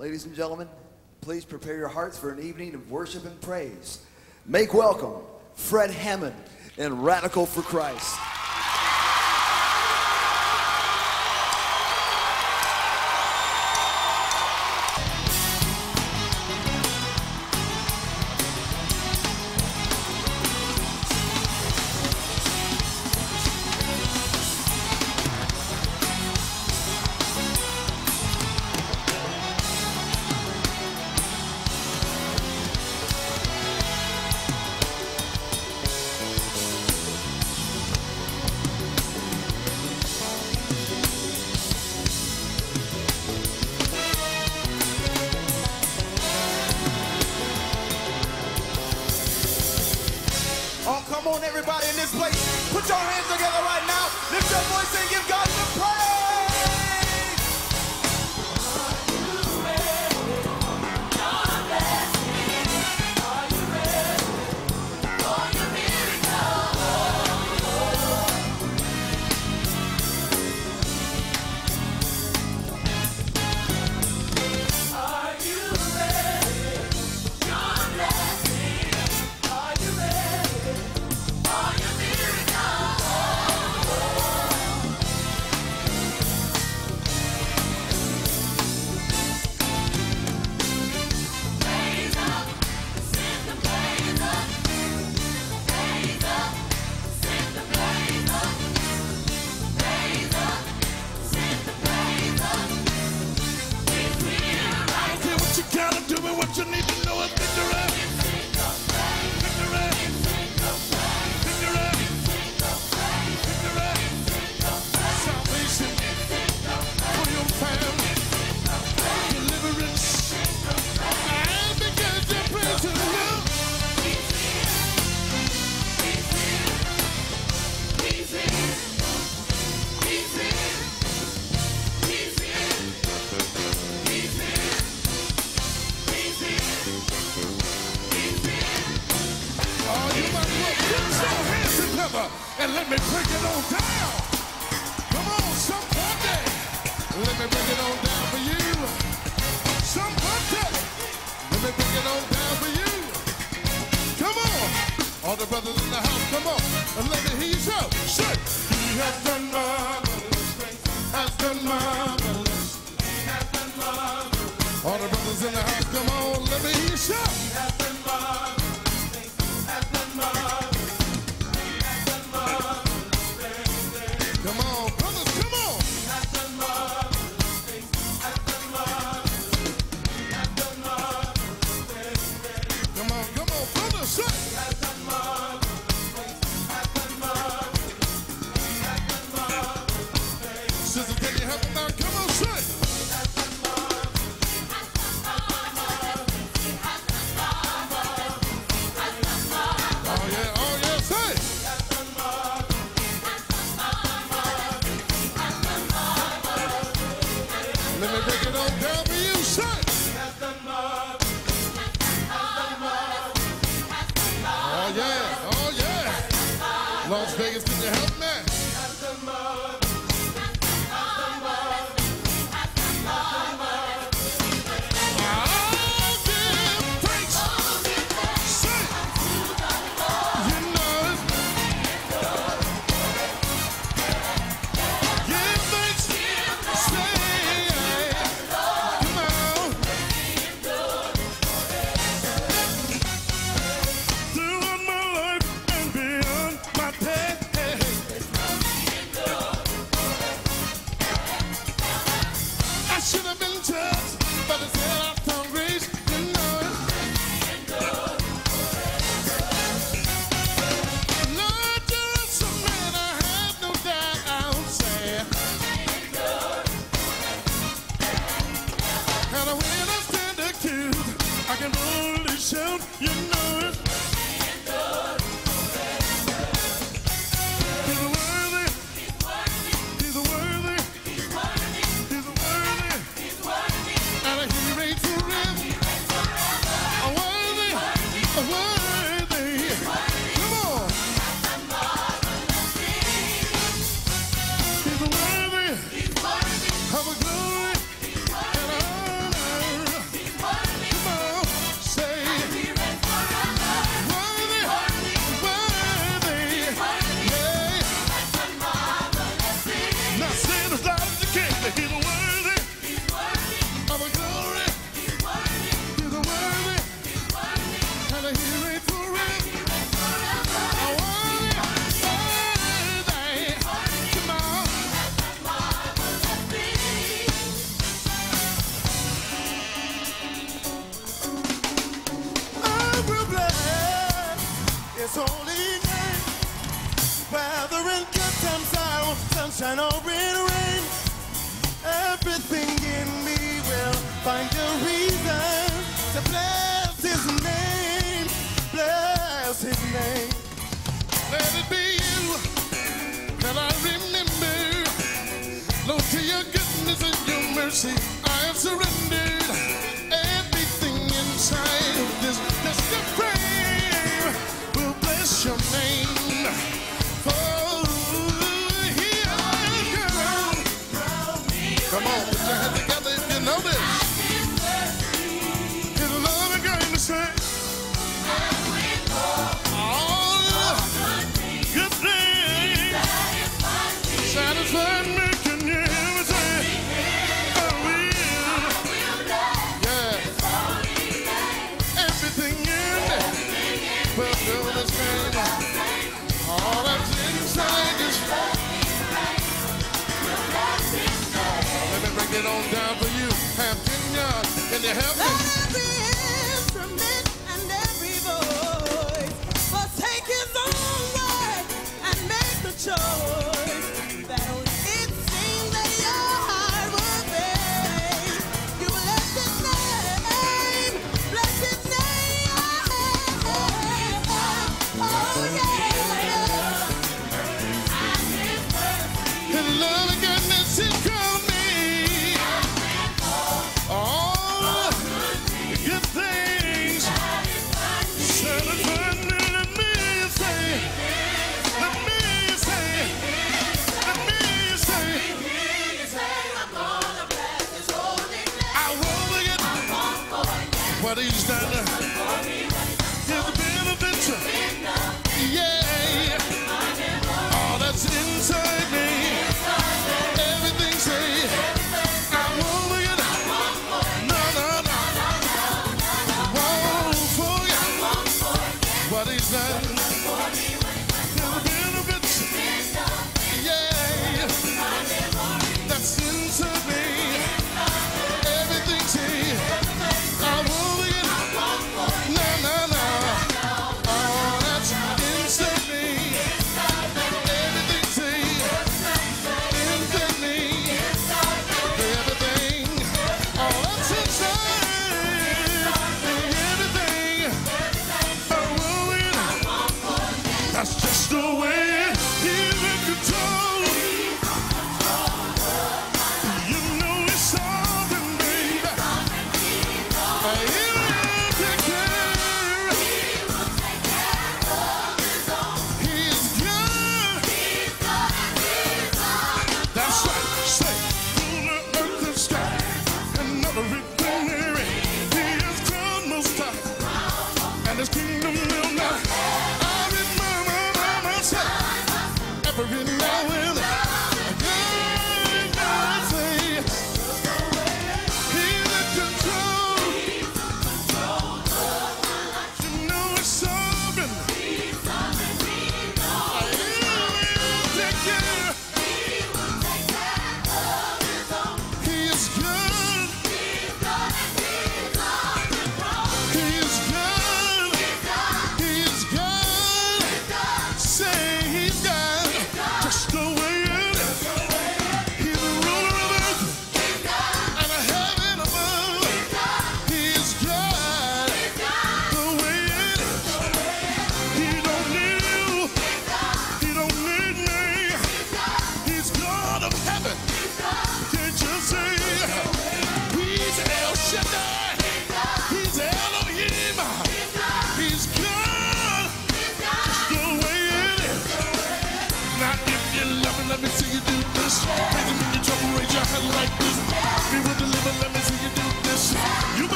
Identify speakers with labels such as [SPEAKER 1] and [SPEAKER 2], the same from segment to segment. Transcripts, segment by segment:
[SPEAKER 1] Ladies and gentlemen, please prepare your hearts for an evening of worship and praise. Make welcome Fred Hammond and Radical for Christ.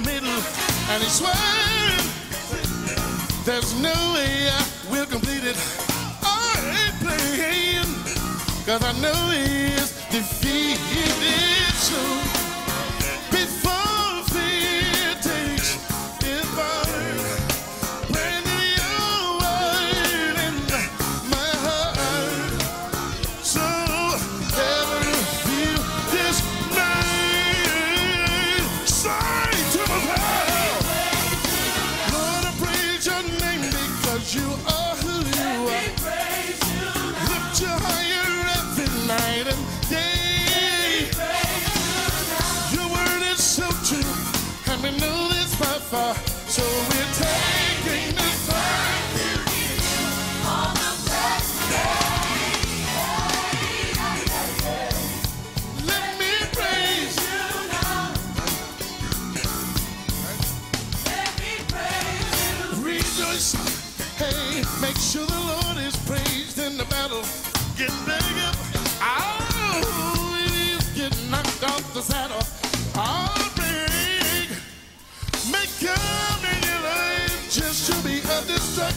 [SPEAKER 2] the
[SPEAKER 1] middle, and he's swearing there's no way I will complete it. I ain't playing, cause I know he's defeated. So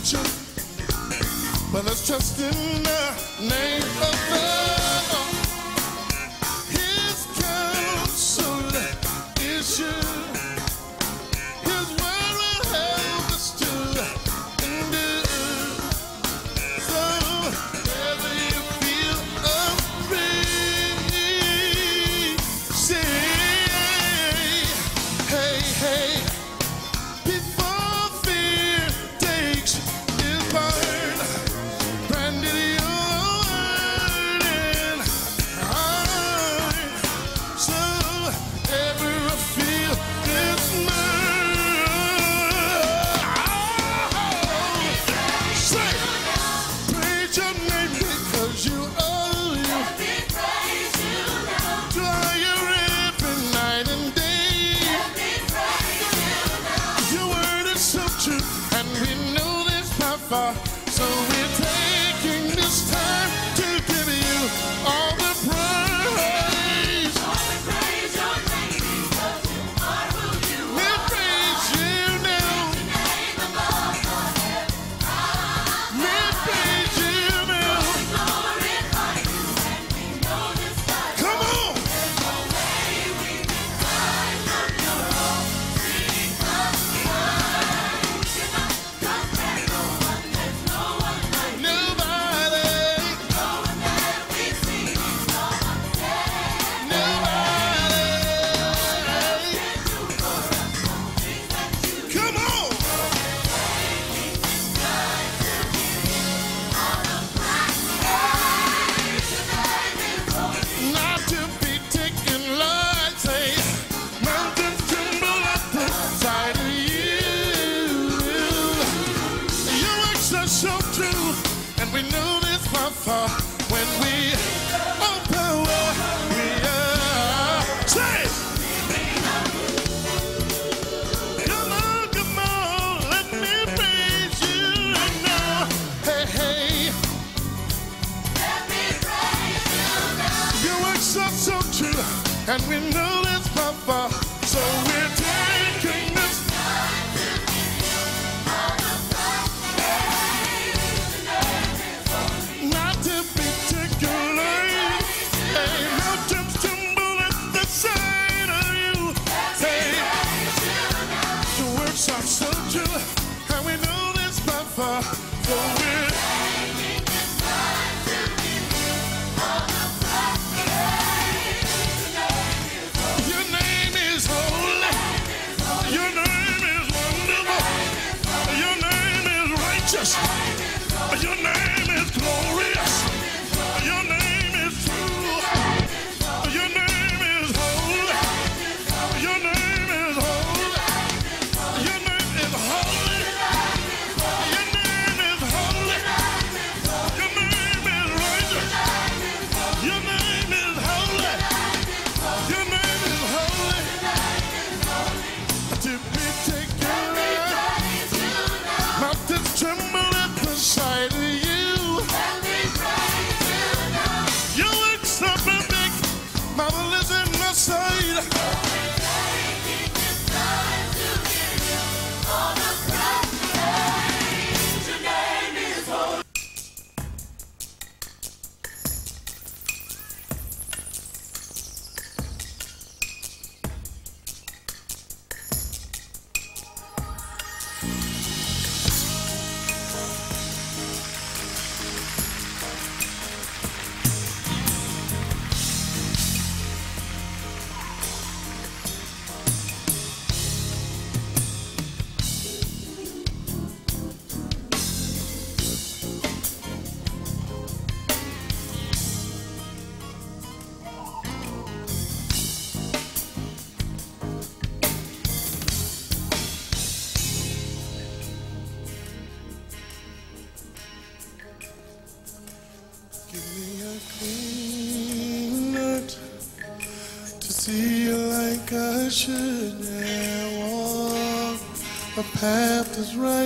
[SPEAKER 1] But let's trust in the name of God. path is right.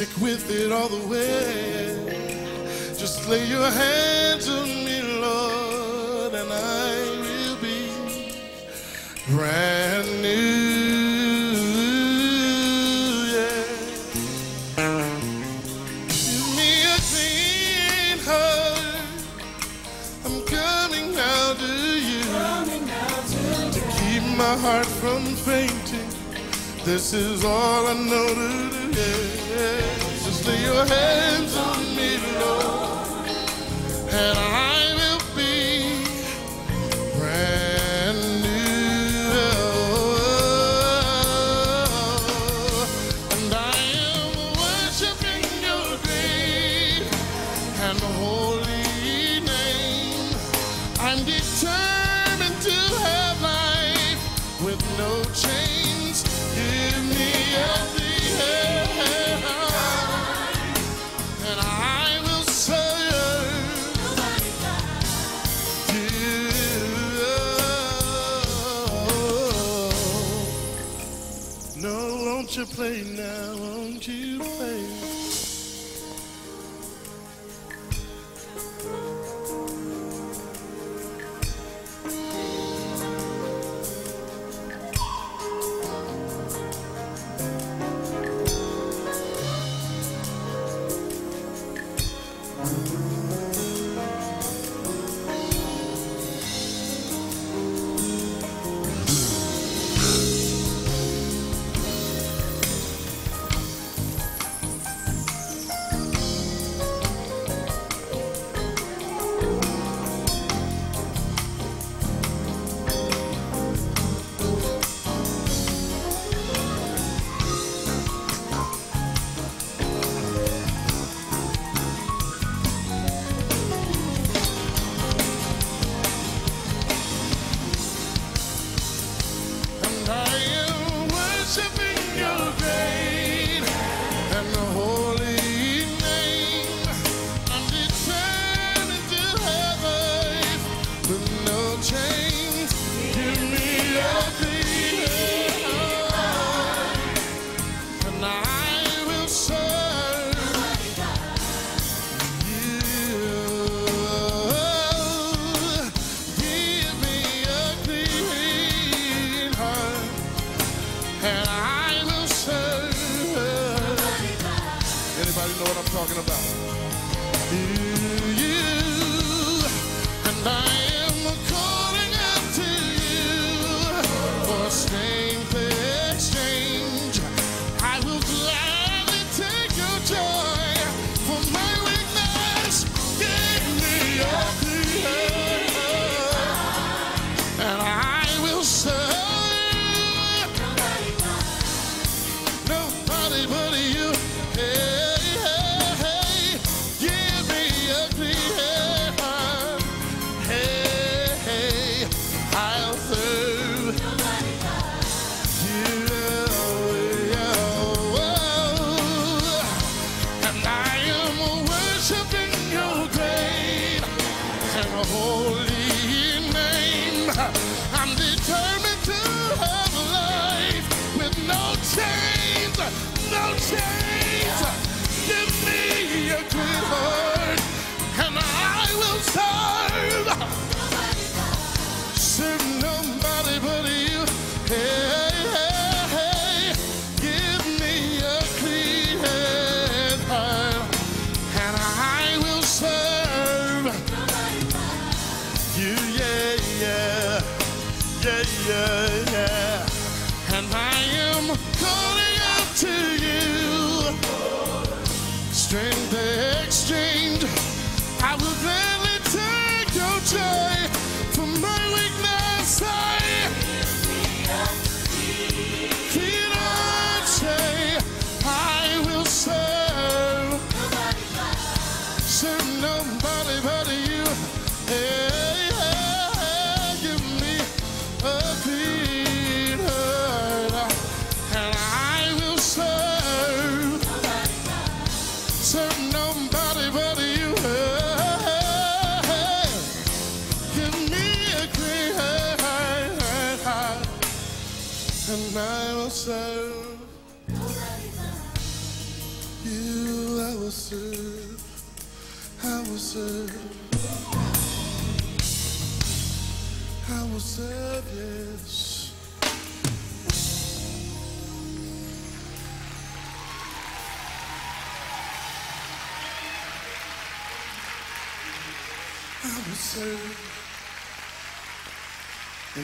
[SPEAKER 1] stick with it all the way. Just lay your hands on me, Lord, and I will be brand new. Give me a clean heart. I'm coming now to you to keep my heart from fainting. This is all I know to do. Yeah. Lay your hands on me, Lord, and I. ain't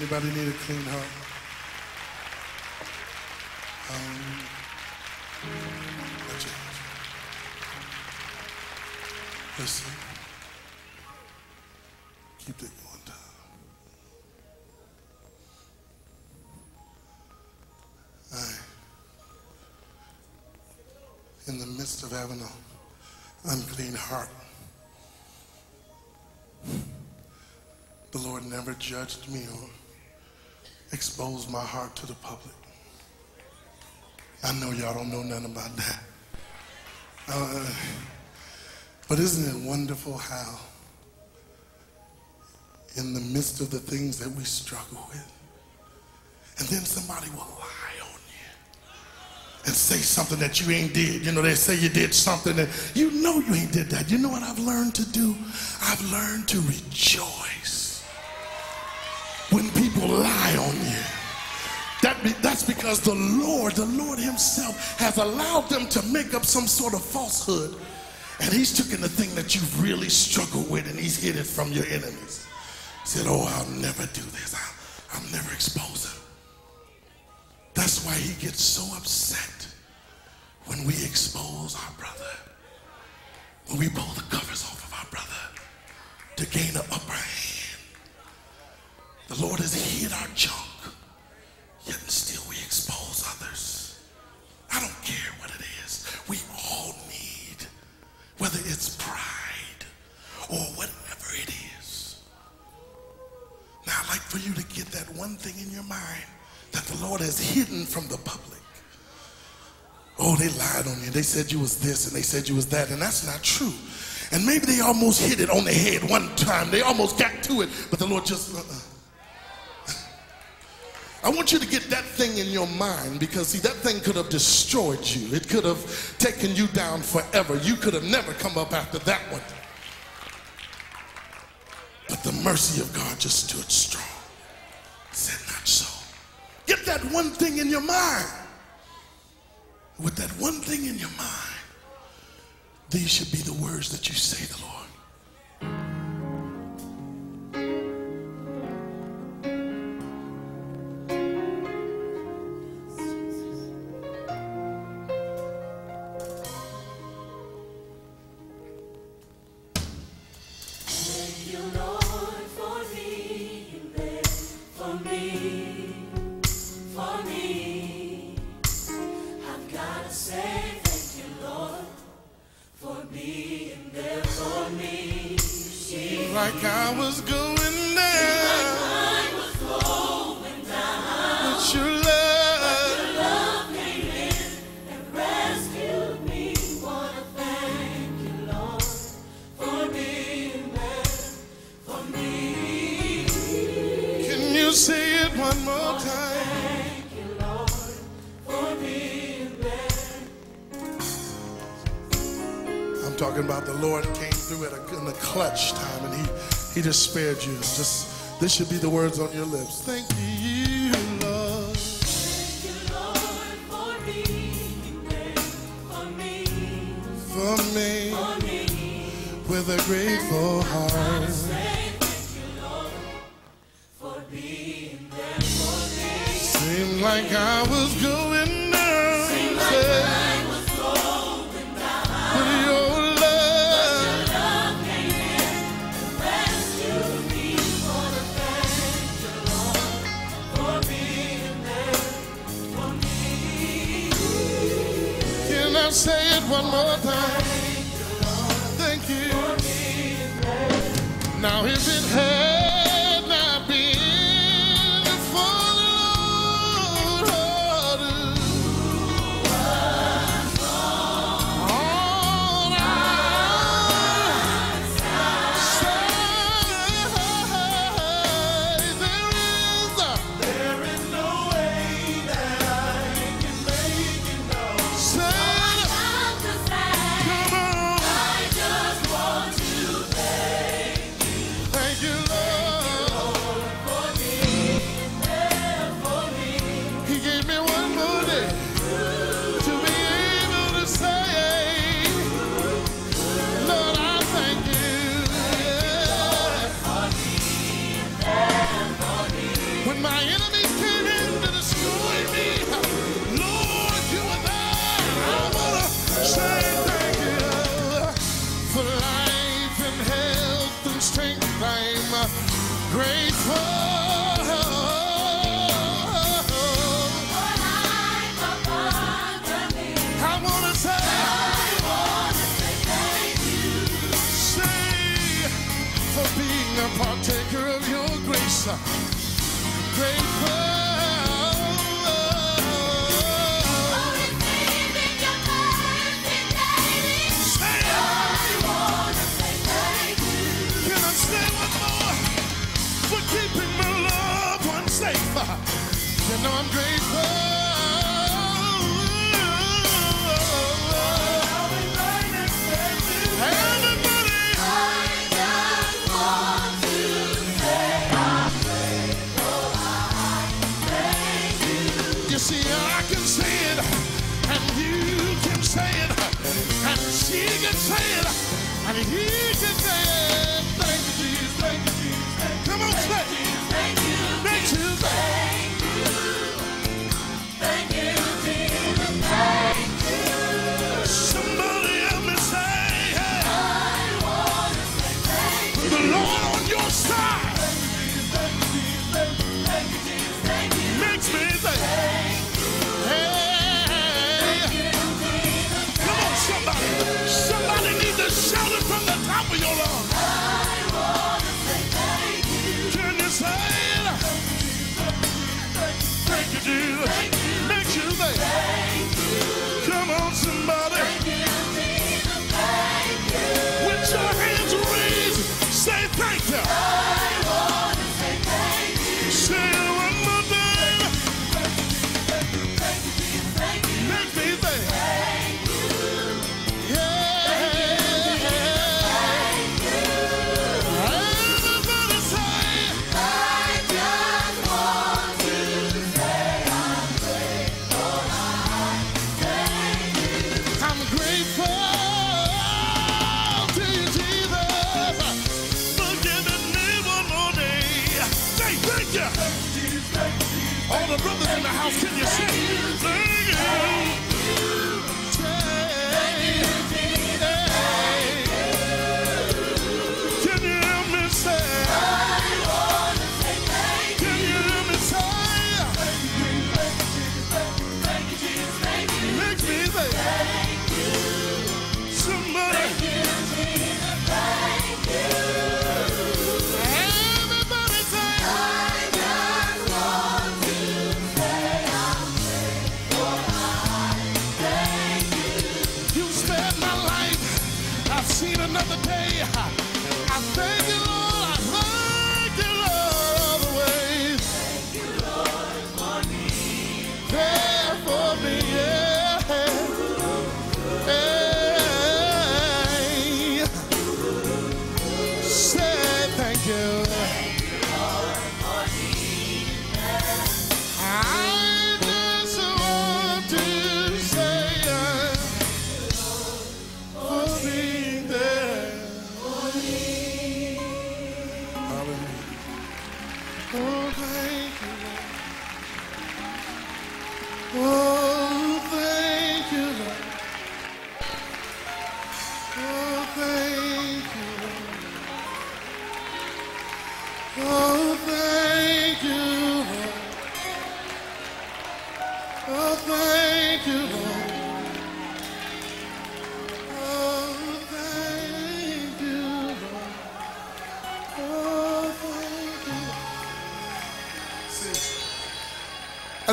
[SPEAKER 1] Anybody need a clean heart? Um. Listen. Keep it going. I, in the midst of having an unclean heart, the Lord never judged me or exposed my heart to the public. I know y'all don't know nothing about that. Uh, but isn't it wonderful how, in the midst of the things that we struggle with, and then somebody will lie on you and say something that you ain't did. You know, they say you did something and you know you ain't did that. You know what I've learned to do? I've learned to rejoice lie on you. That be, that's because the Lord, the Lord Himself, has allowed them to make up some sort of falsehood. And He's taken the thing that you've really struggled with and He's hid it from your enemies. He Said, Oh, I'll never do this. I'll, I'll never expose him. That's why He gets so upset when we expose our brother, when we pull the covers off of our brother to gain an upper hand. The Lord has hid our junk, yet still we expose others. I don't care what it is. We all need, whether it's pride or whatever it is. Now, I'd like for you to get that one thing in your mind that the Lord has hidden from the public. Oh, they lied on you. They said you was this and they said you was that, and that's not true. And maybe they almost hit it on the head one time. They almost got to it, but the Lord just. Uh-uh. I want you to get that thing in your mind because, see, that thing could have destroyed you. It could have taken you down forever. You could have never come up after that one. But the mercy of God just stood strong. Said, not so. Get that one thing in your mind. With that one thing in your mind, these should be the words that you say the Lord. He, just spared you. Just this should be the words on your lips. Thank Grateful.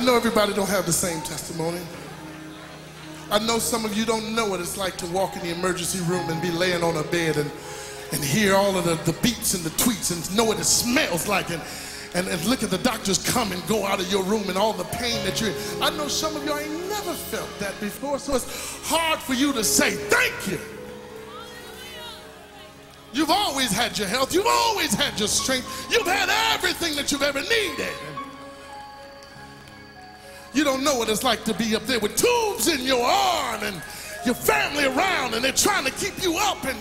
[SPEAKER 1] know everybody don't have the same testimony. I know some of you don't know what it's like to walk in the emergency room and be laying on a bed and, and hear all of the, the beats and the tweets and know what it smells like and, and, and look at the doctors come and go out of your room and all the pain that you're in. I know some of y'all ain't never felt that before, so it's hard for you to say thank you. You've always had your health. You've always had your strength. You've had everything that you've ever needed. You don't know what it's like to be up there with tubes in your arm and your family around and they're trying to keep you up and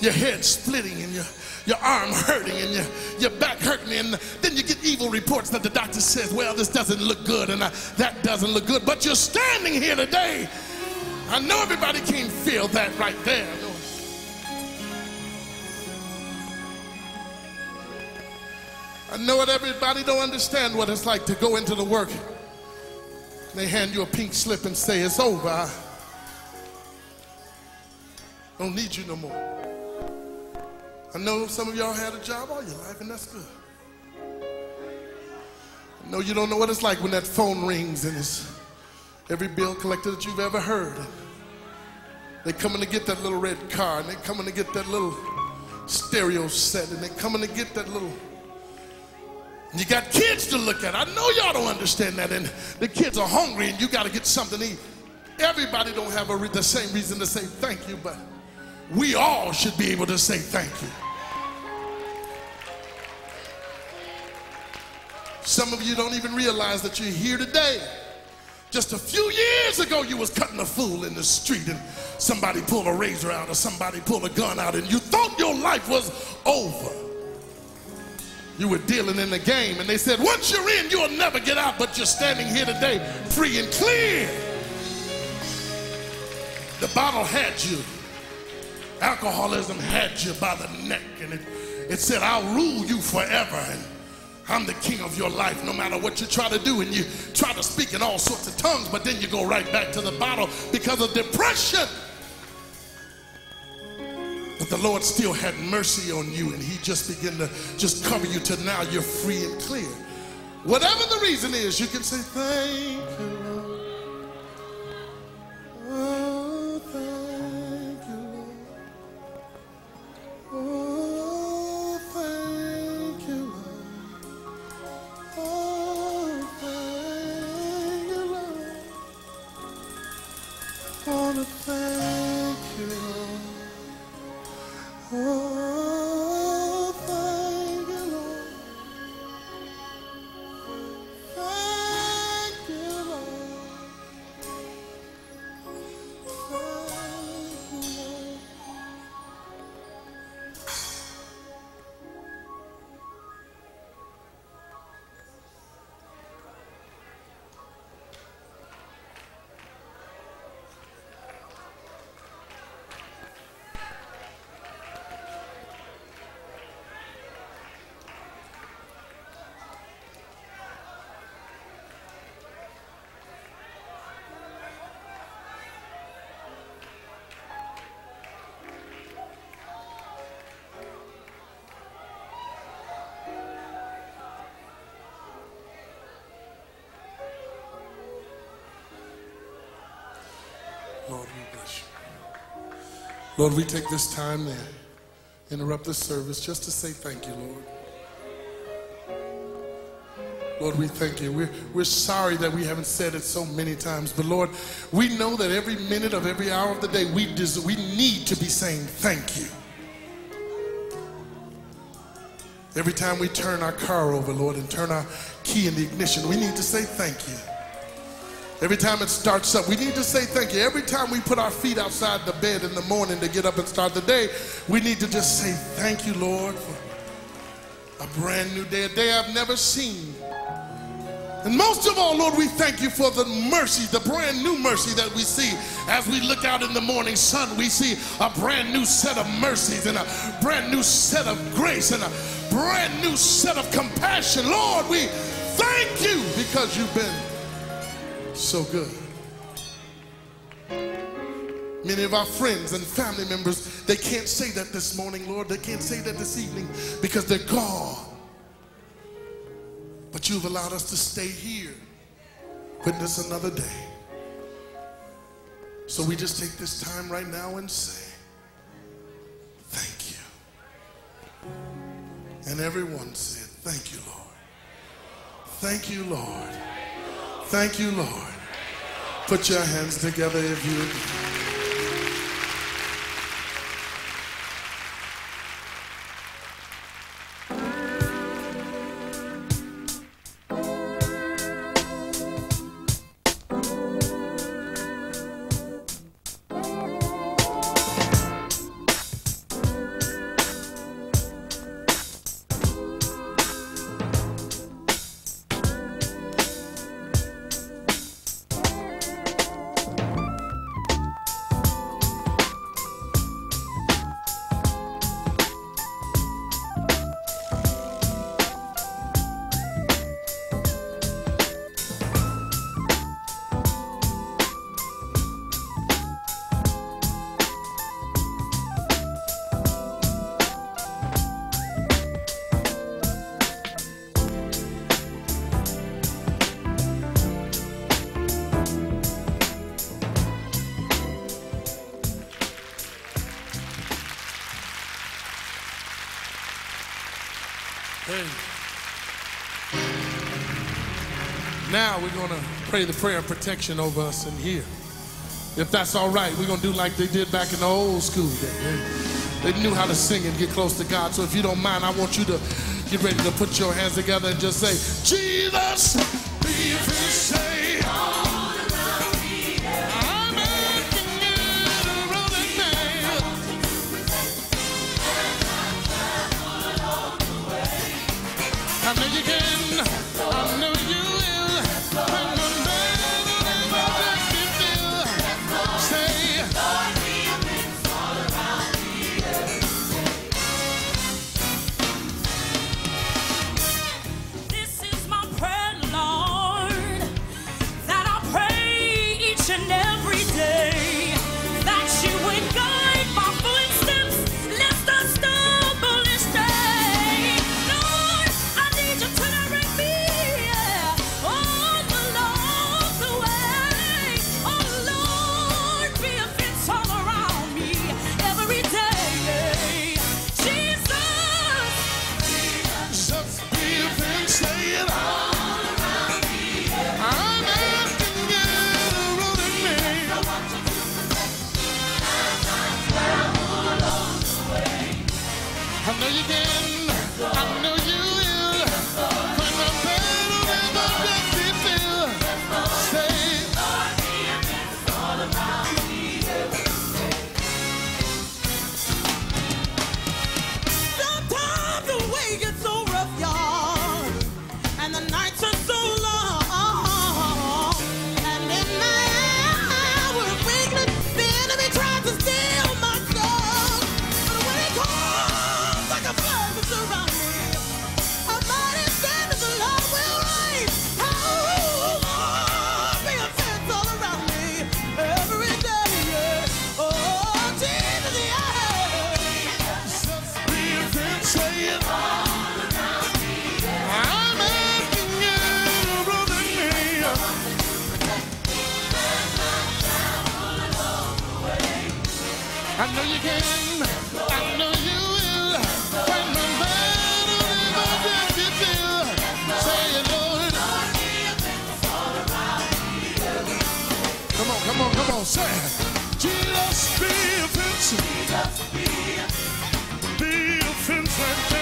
[SPEAKER 1] your head splitting and your, your arm hurting and your, your back hurting. And then you get evil reports that the doctor says well this doesn't look good and uh, that doesn't look good. But you're standing here today. I know everybody can't feel that right there i know that everybody don't understand what it's like to go into the work they hand you a pink slip and say it's over I don't need you no more I know some of y'all had a job all your life, and that's good. I know you don't know what it's like when that phone rings and it's every bill collector that you've ever heard. They coming to get that little red car, and they coming to get that little stereo set, and they coming to get that little. And you got kids to look at. I know y'all don't understand that, and the kids are hungry, and you got to get something to eat. Everybody don't have a the same reason to say thank you, but we all should be able to say thank you. Some of you don't even realize that you're here today. Just a few years ago, you was cutting a fool in the street and somebody pulled a razor out or somebody pulled a gun out and you thought your life was over. You were dealing in the game and they said, once you're in, you'll never get out, but you're standing here today free and clear. The bottle had you. Alcoholism had you by the neck and it, it said, I'll rule you forever. And I'm the king of your life no matter what you try to do. And you try to speak in all sorts of tongues, but then you go right back to the bottle because of depression. But the Lord still had mercy on you and he just began to just cover you till now you're free and clear. Whatever the reason is, you can say, thank you, Lord, we bless you. Lord, we take this time to interrupt the service just to say thank you, Lord. Lord, we thank you. We're, we're sorry that we haven't said it so many times, but Lord, we know that every minute of every hour of the day we, des- we need to be saying thank you. Every time we turn our car over, Lord, and turn our key in the ignition, we need to say thank you. Every time it starts up, we need to say thank you. Every time we put our feet outside the bed in the morning to get up and start the day, we need to just say thank you, Lord, for a brand new day, a day I've never seen. And most of all, Lord, we thank you for the mercy, the brand new mercy that we see as we look out in the morning sun. We see a brand new set of mercies and a brand new set of grace and a brand new set of compassion. Lord, we thank you because you've been so good. Many of our friends and family members, they can't say that this morning, Lord. They can't say that this evening because they're gone. But you've allowed us to stay here, witness another day. So we just take this time right now and say, Thank you. And everyone said, Thank you, Lord. Thank you, Lord. Thank you, Lord. Put your hands together if you Now we're going to pray the prayer of protection over us in here. If that's all right, we're going to do like they did back in the old school. They, they knew how to sing and get close to God. So if you don't mind, I want you to get ready to put your hands together and just say, Jesus, be his American. Come on, say Jesus be offensive. Jesus be. Be offensive.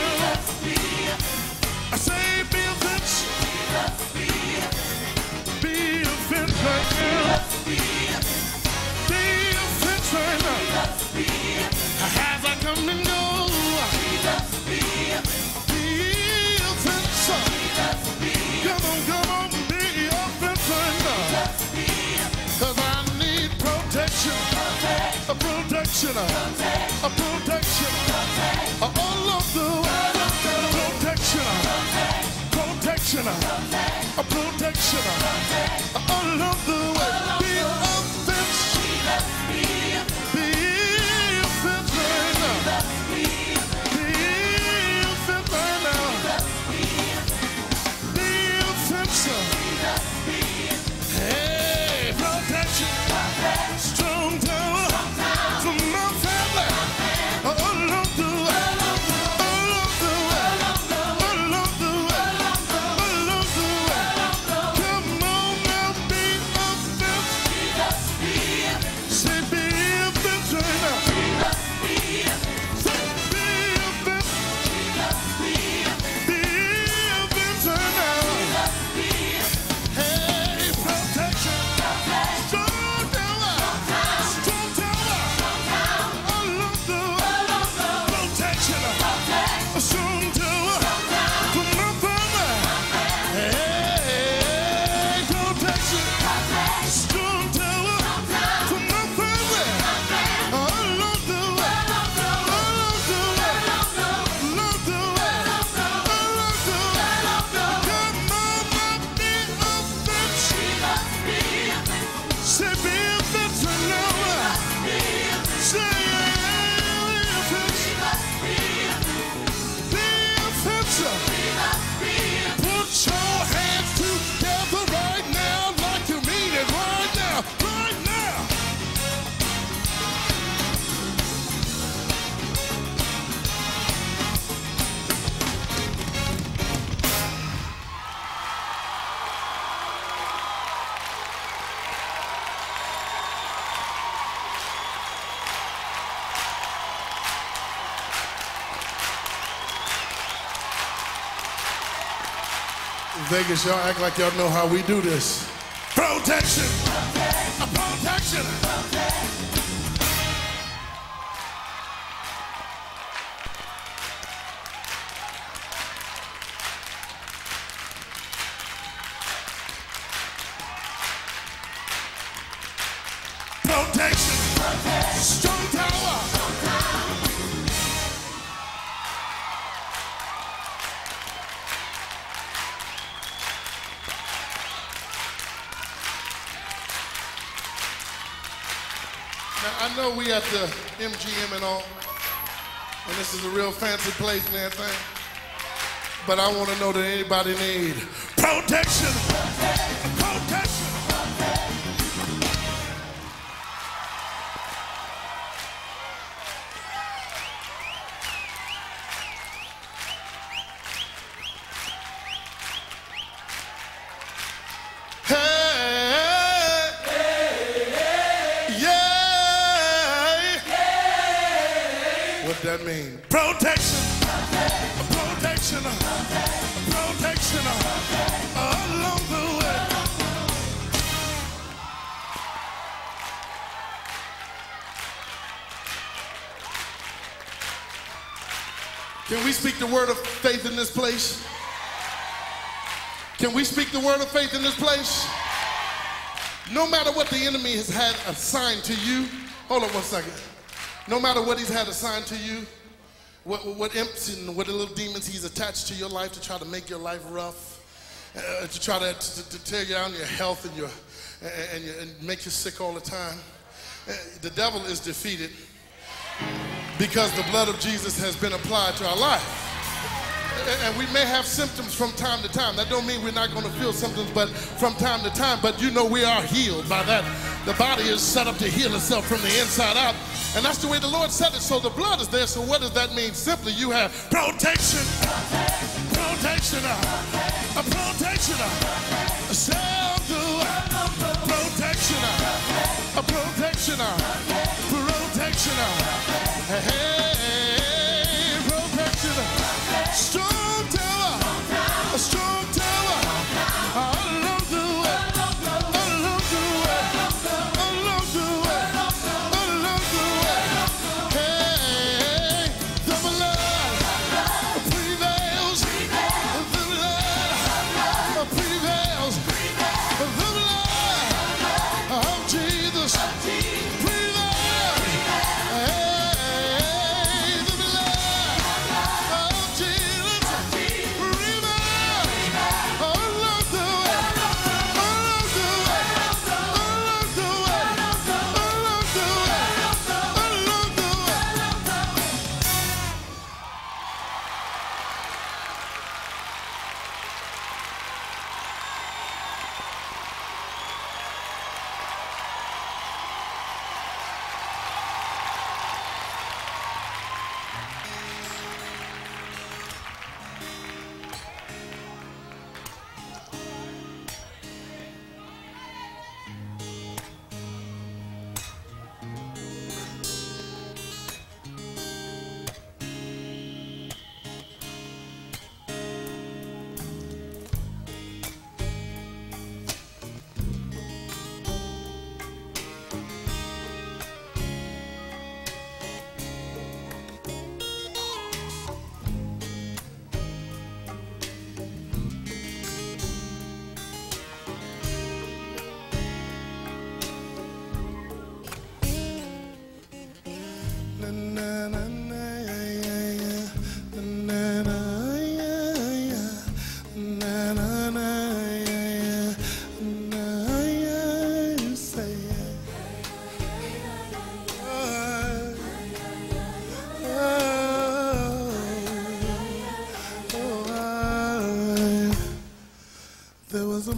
[SPEAKER 1] protection, a protection, a Vegas, y'all act like y'all know how we do this. Protection. A protection. Protection. At the MGM and all, and this is a real fancy place and everything, but I want to know that anybody need. Protection. The word of faith in this place? Can we speak the word of faith in this place? No matter what the enemy has had assigned to you, hold on one second. No matter what he's had assigned to you, what, what imps and what little demons he's attached to your life to try to make your life rough, uh, to try to, to, to tear down your health and, your, and, and, your- and make you sick all the time. Uh, The devil is defeated because the blood of Jesus has been applied to our life. And- we may have symptoms from time to time. That don't mean we're not going to feel symptoms, but from time to time. But you know we are healed by that. The body is set up to heal itself from the inside out, and that's the way the Lord said it. So the blood is there. So what does that mean? Simply, you have protection, protection, a protection, a protection, a protection, uh, protection,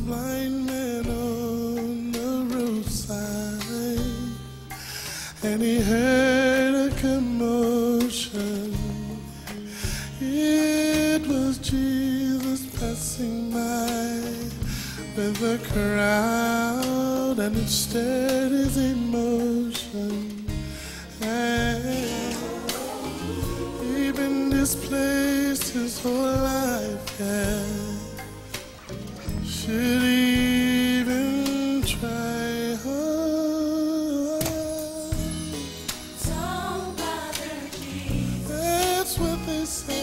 [SPEAKER 1] blind stay.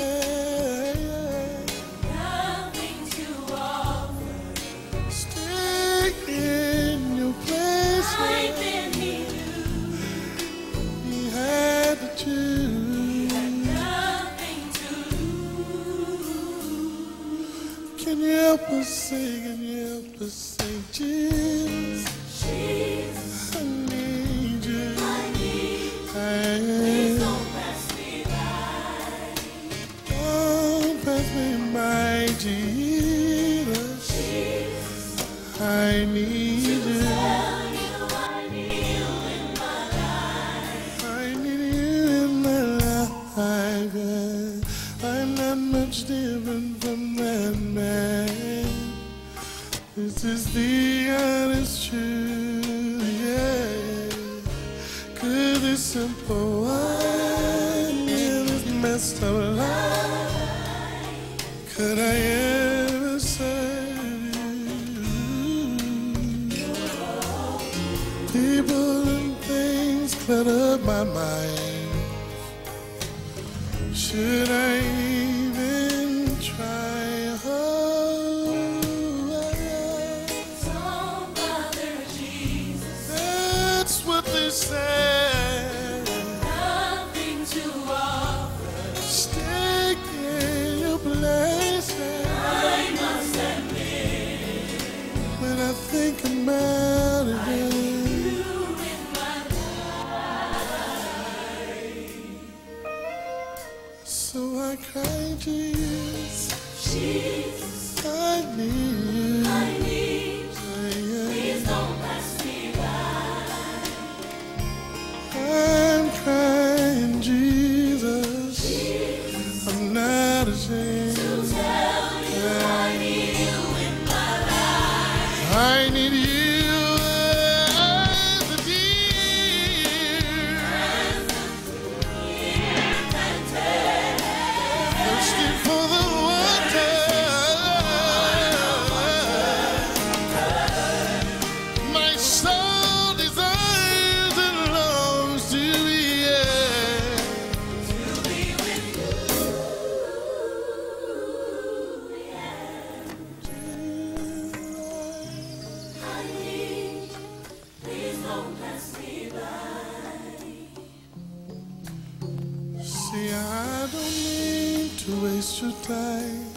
[SPEAKER 1] time.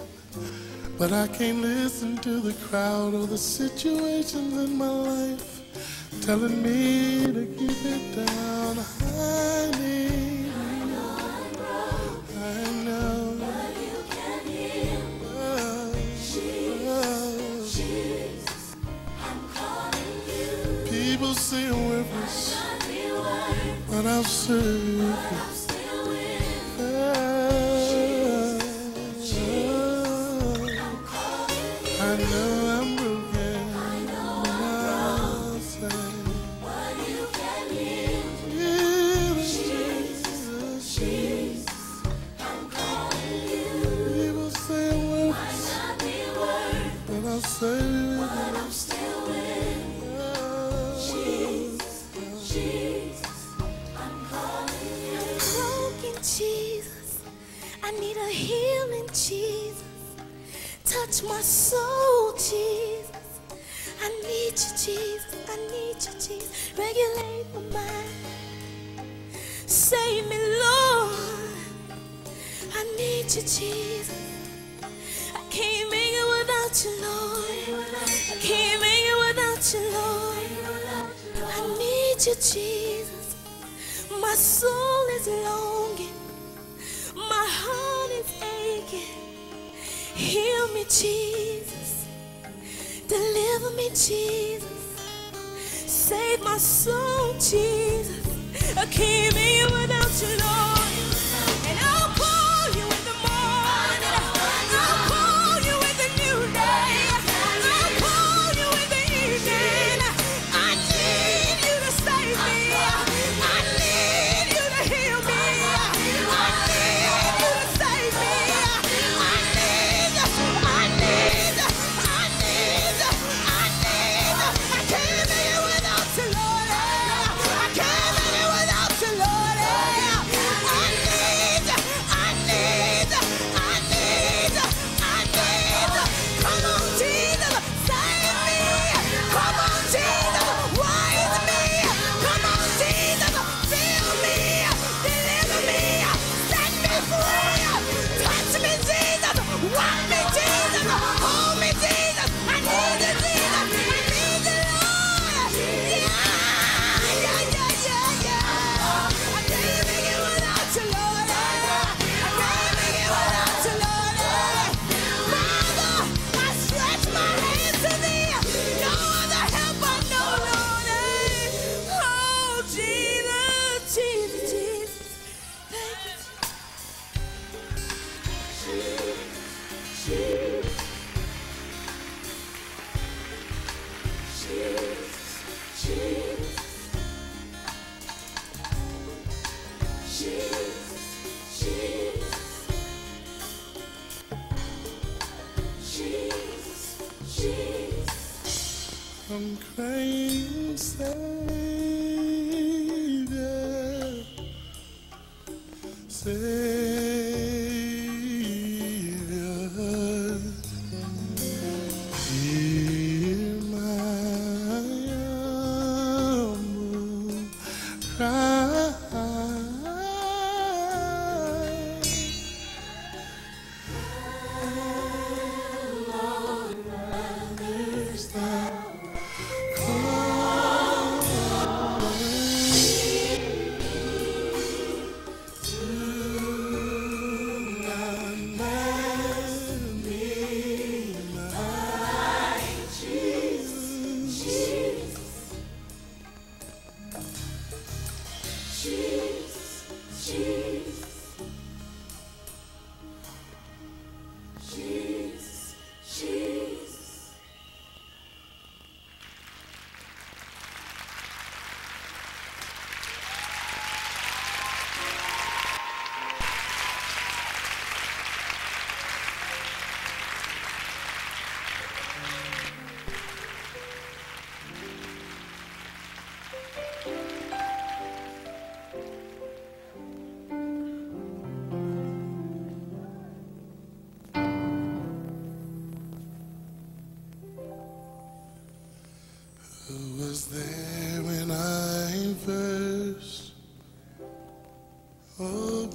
[SPEAKER 1] But I can't listen to the crowd or the situations in my life telling me to keep it down.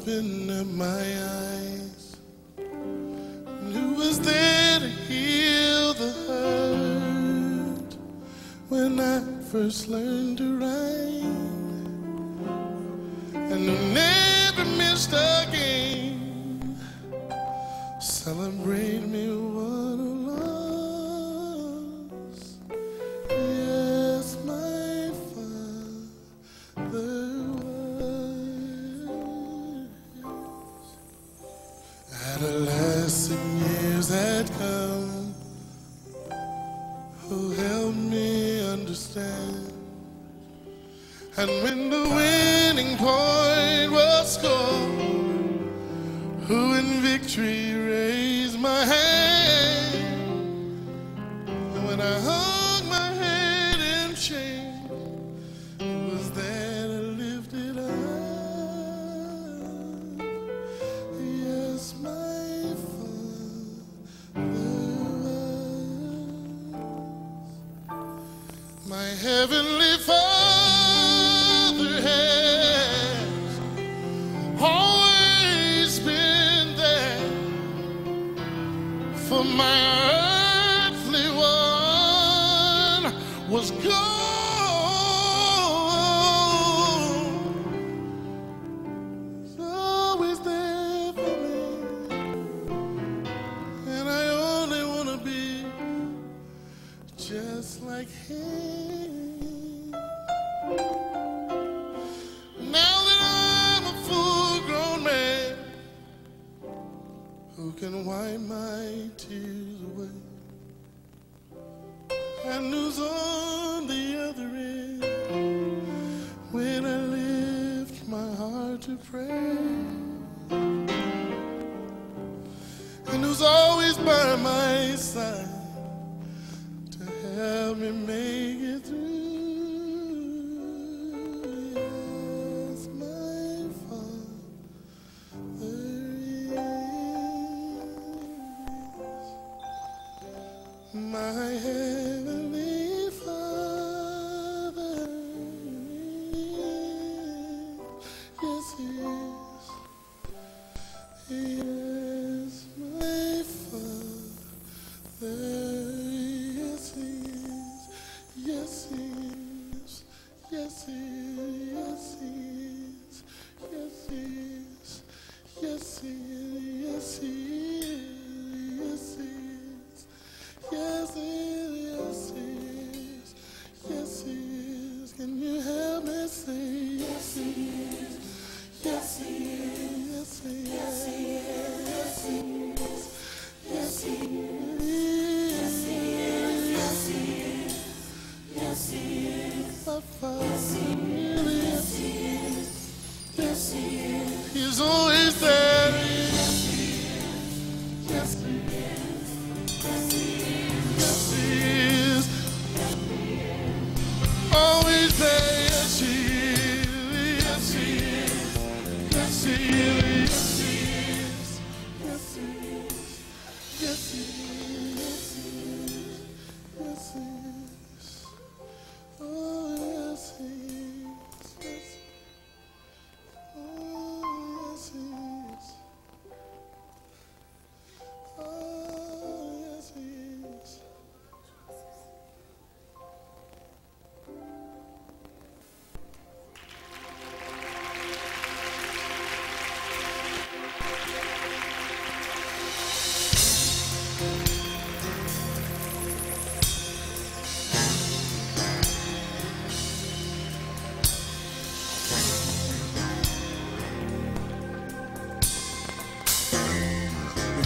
[SPEAKER 1] opened up my eyes. And who was there to heal the hurt. When I first learned to ride and I never missed a game. Celebrate me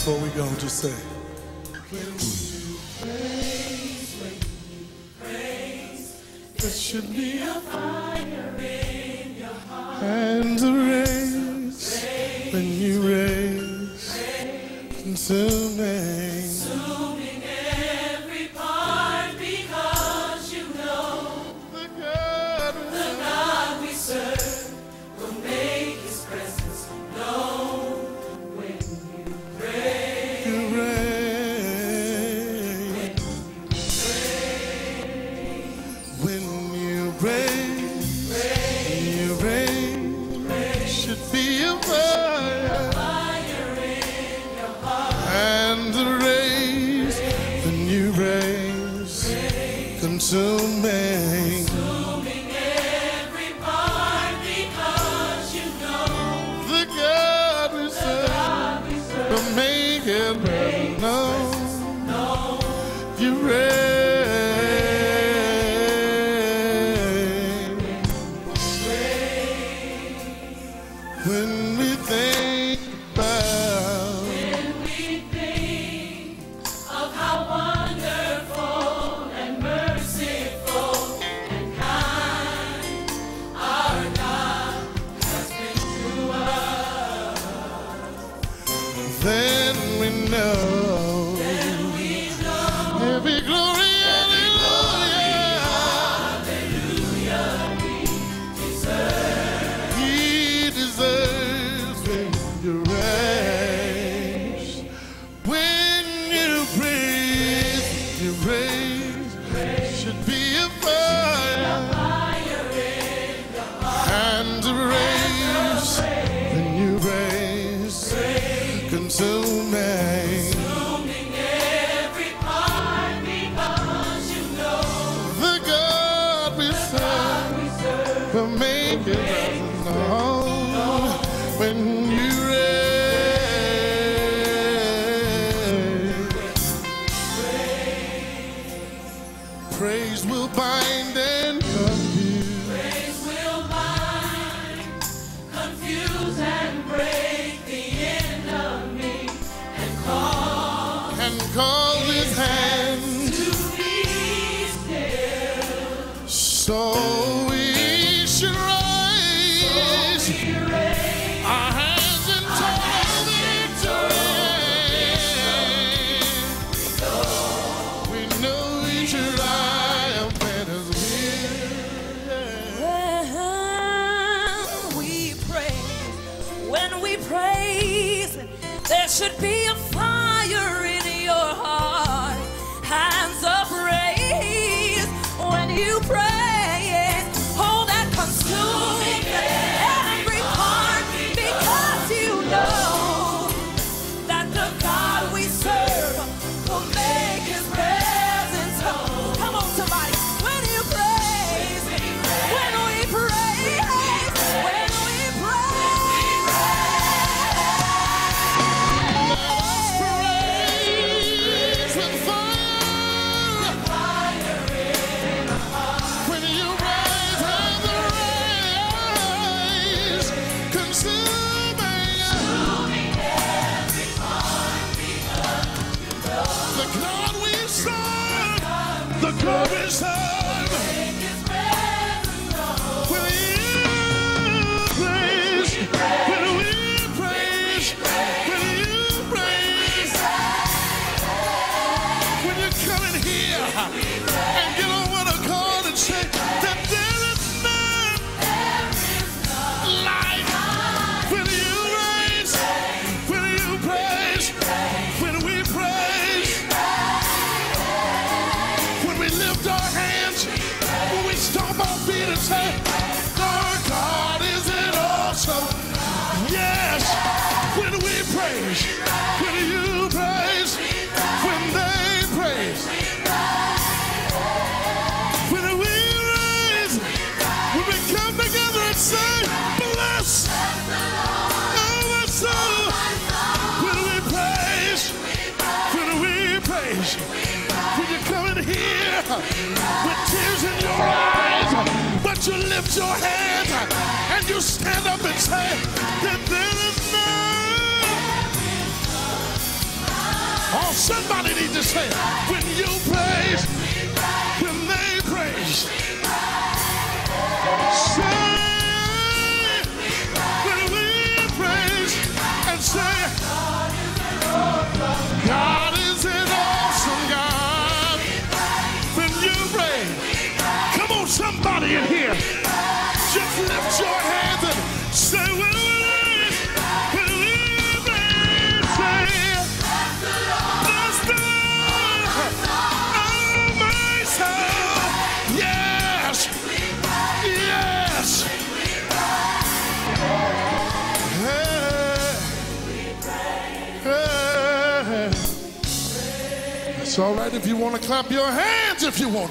[SPEAKER 1] before we go, just say.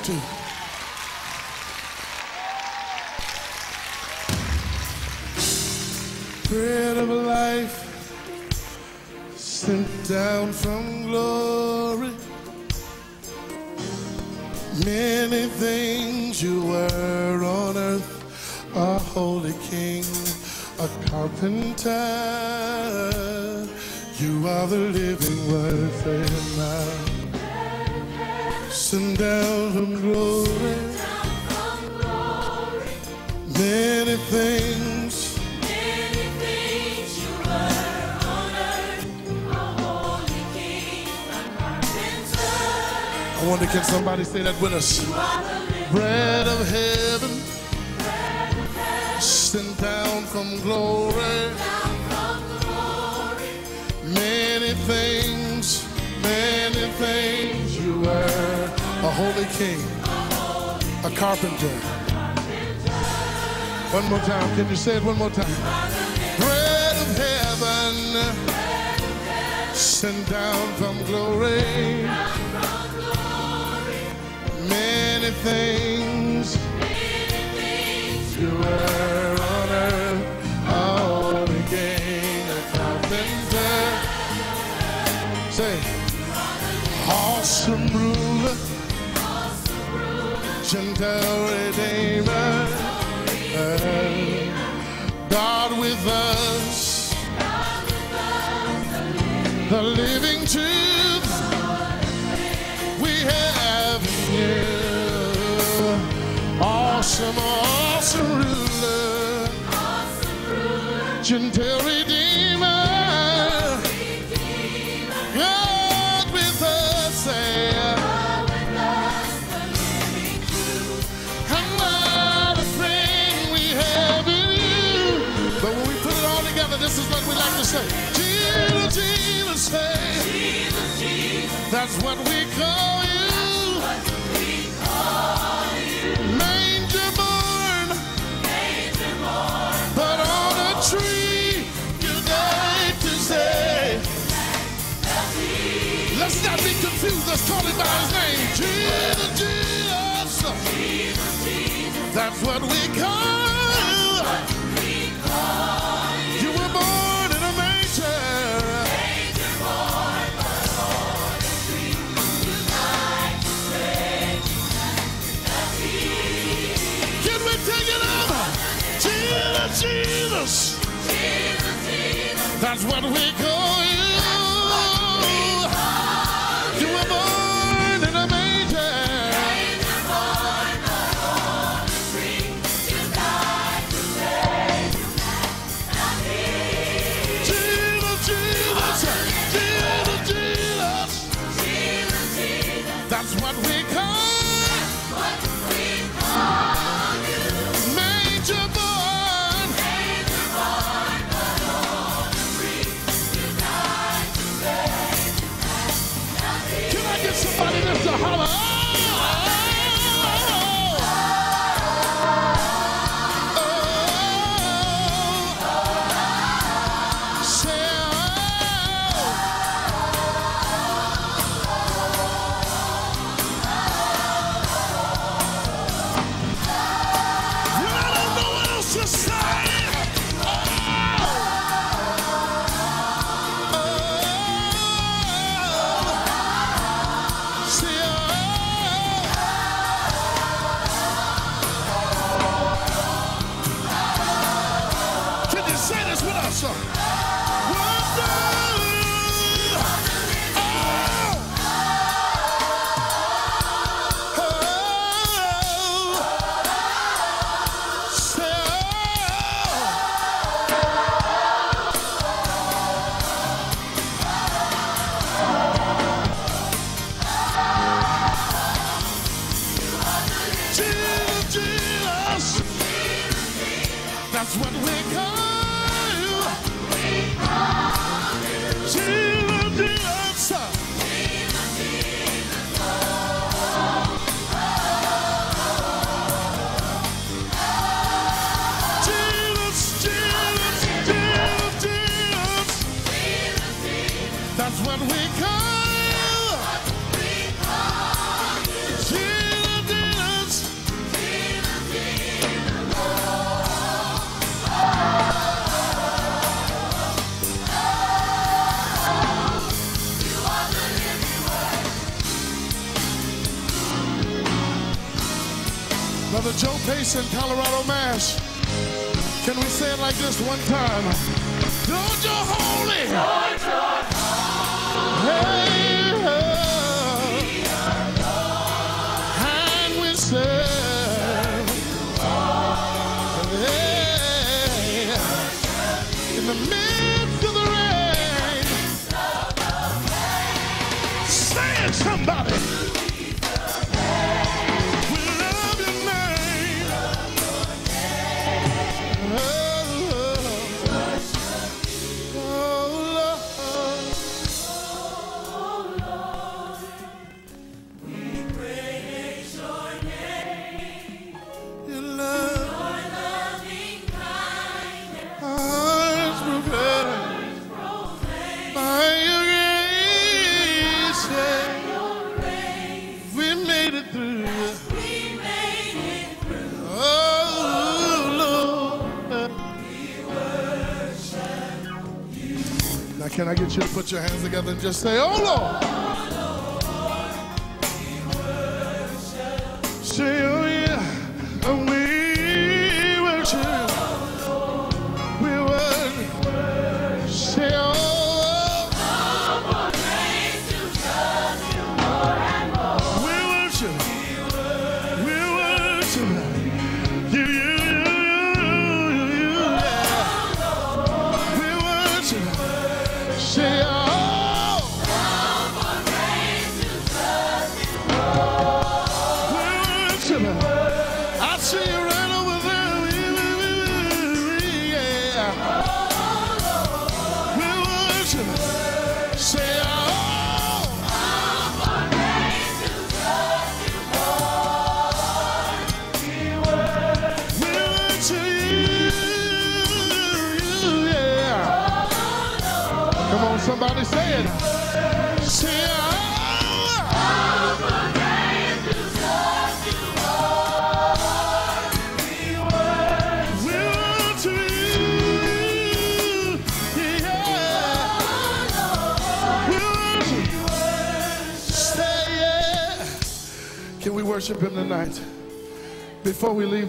[SPEAKER 3] To.
[SPEAKER 1] Bread of life sent down from glory. Many things you were on earth, a holy king, a carpenter. You are the living word, it now. Down from glory. Many things. I wonder, can somebody say that with us? Bread of heaven, sent down from glory. Many things, many things you were. A holy king, a carpenter. One more time, can you say it one more time? Bread of heaven, sent down from glory. Many things. You were on earth, all the king of carpenter. Say, awesome ruler, gentle redeemer, uh, God with us, the living truth we have in you. Awesome, awesome ruler, gentle That's what we call you. Manger born. But on a tree, you to say. Let's not be confused. Let's call him by his name. Jesus, Jesus. That's what we call. Jesus, Jesus. Jesus. That's what we call put your hands together and just say, Oh Lord.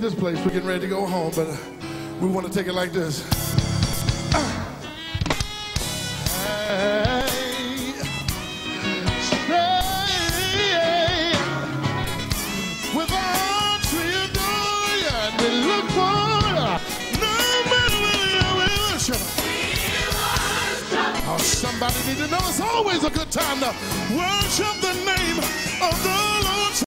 [SPEAKER 1] this place. We're getting ready to go home, but we want to take it like this.